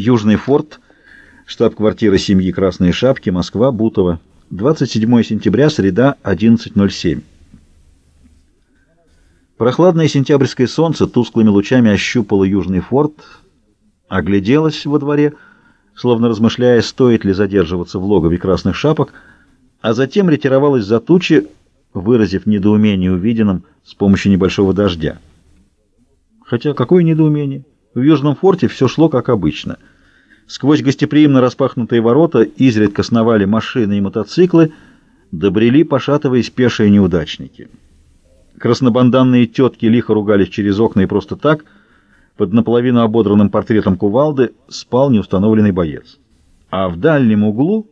Южный форт, штаб-квартира семьи Красные Шапки, Москва, Бутово. 27 сентября, среда, 11.07. Прохладное сентябрьское солнце тусклыми лучами ощупало Южный форт, огляделось во дворе, словно размышляя, стоит ли задерживаться в логове Красных Шапок, а затем ретировалось за тучи, выразив недоумение увиденным с помощью небольшого дождя. Хотя какое недоумение? В Южном форте все шло как обычно. Сквозь гостеприимно распахнутые ворота изредка сновали машины и мотоциклы, добрели, пошатываясь, пешие неудачники. Краснобанданные тетки лихо ругались через окна и просто так. Под наполовину ободранным портретом кувалды спал неустановленный боец. А в дальнем углу,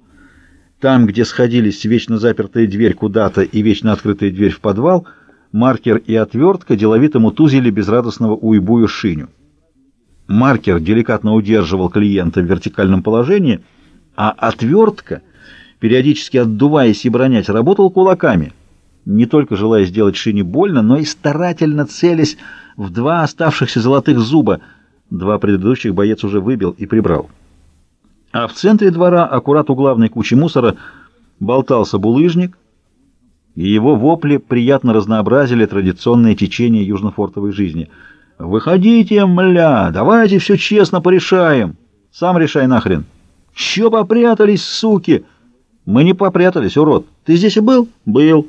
там, где сходились вечно запертая дверь куда-то и вечно открытая дверь в подвал, маркер и отвертка деловито мутузили безрадостного уйбую шиню. Маркер деликатно удерживал клиента в вертикальном положении, а отвертка, периодически отдуваясь и бронять, работал кулаками, не только желая сделать шине больно, но и старательно целясь в два оставшихся золотых зуба. Два предыдущих боец уже выбил и прибрал. А в центре двора, аккурат у главной кучи мусора, болтался булыжник, и его вопли приятно разнообразили традиционное течение южнофортовой жизни — «Выходите, мля, давайте все честно порешаем. Сам решай нахрен». «Че попрятались, суки?» «Мы не попрятались, урод. Ты здесь и был?» «Был».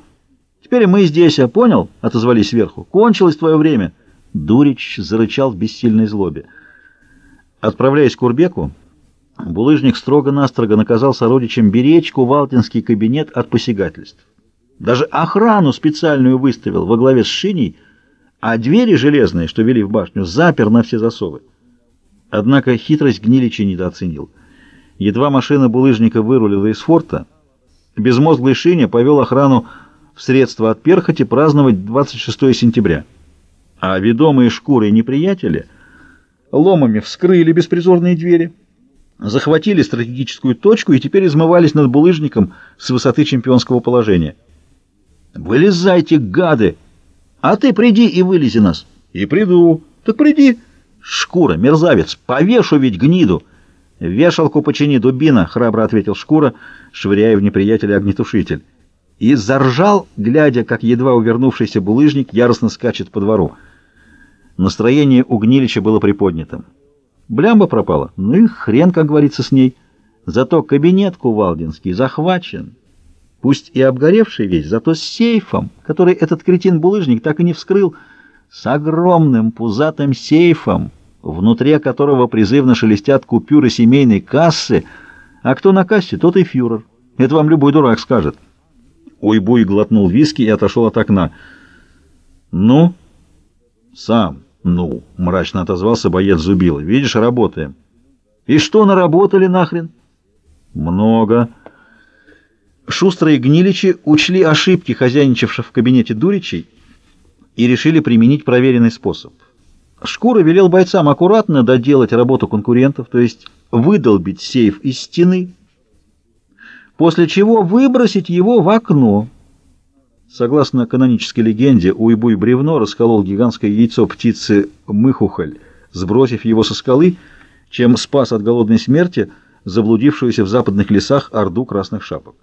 «Теперь мы здесь, а понял?» — отозвались сверху. «Кончилось твое время». Дурич зарычал в бессильной злобе. Отправляясь к Урбеку, булыжник строго-настрого наказал сородичам беречь кувалтинский кабинет от посягательств. Даже охрану специальную выставил во главе с Шиней — а двери железные, что вели в башню, запер на все засовы. Однако хитрость Гнилича недооценил. Едва машина булыжника вырулила из форта, безмозглый Шиня повел охрану в средства от перхоти праздновать 26 сентября. А ведомые шкурой неприятели ломами вскрыли беспризорные двери, захватили стратегическую точку и теперь измывались над булыжником с высоты чемпионского положения. «Вылезайте, гады!» А ты приди и вылези нас. И приду. Так приди. Шкура, мерзавец, повешу ведь гниду. Вешалку почини, дубина, храбро ответил Шкура, швыряя в неприятеля огнетушитель. И заржал, глядя, как едва увернувшийся булыжник яростно скачет по двору. Настроение у Гнилича было приподнятым. Блямба пропала? Ну и хрен, как говорится, с ней. Зато кабинет кувалдинский захвачен. Пусть и обгоревший весь, зато с сейфом, который этот кретин-булыжник так и не вскрыл, с огромным пузатым сейфом, внутри которого призывно шелестят купюры семейной кассы, а кто на кассе, тот и фюрер. Это вам любой дурак скажет. Уйбуй глотнул виски и отошел от окна. «Ну?» «Сам, ну», — мрачно отозвался боец Зубила. «Видишь, работаем». «И что наработали нахрен?» «Много». Шустрые гниличи учли ошибки хозяйничавших в кабинете дуричей и решили применить проверенный способ. Шкура велел бойцам аккуратно доделать работу конкурентов, то есть выдолбить сейф из стены, после чего выбросить его в окно. Согласно канонической легенде, Уйбуй Бревно расколол гигантское яйцо птицы Мыхухаль, сбросив его со скалы, чем спас от голодной смерти заблудившуюся в западных лесах орду красных шапок.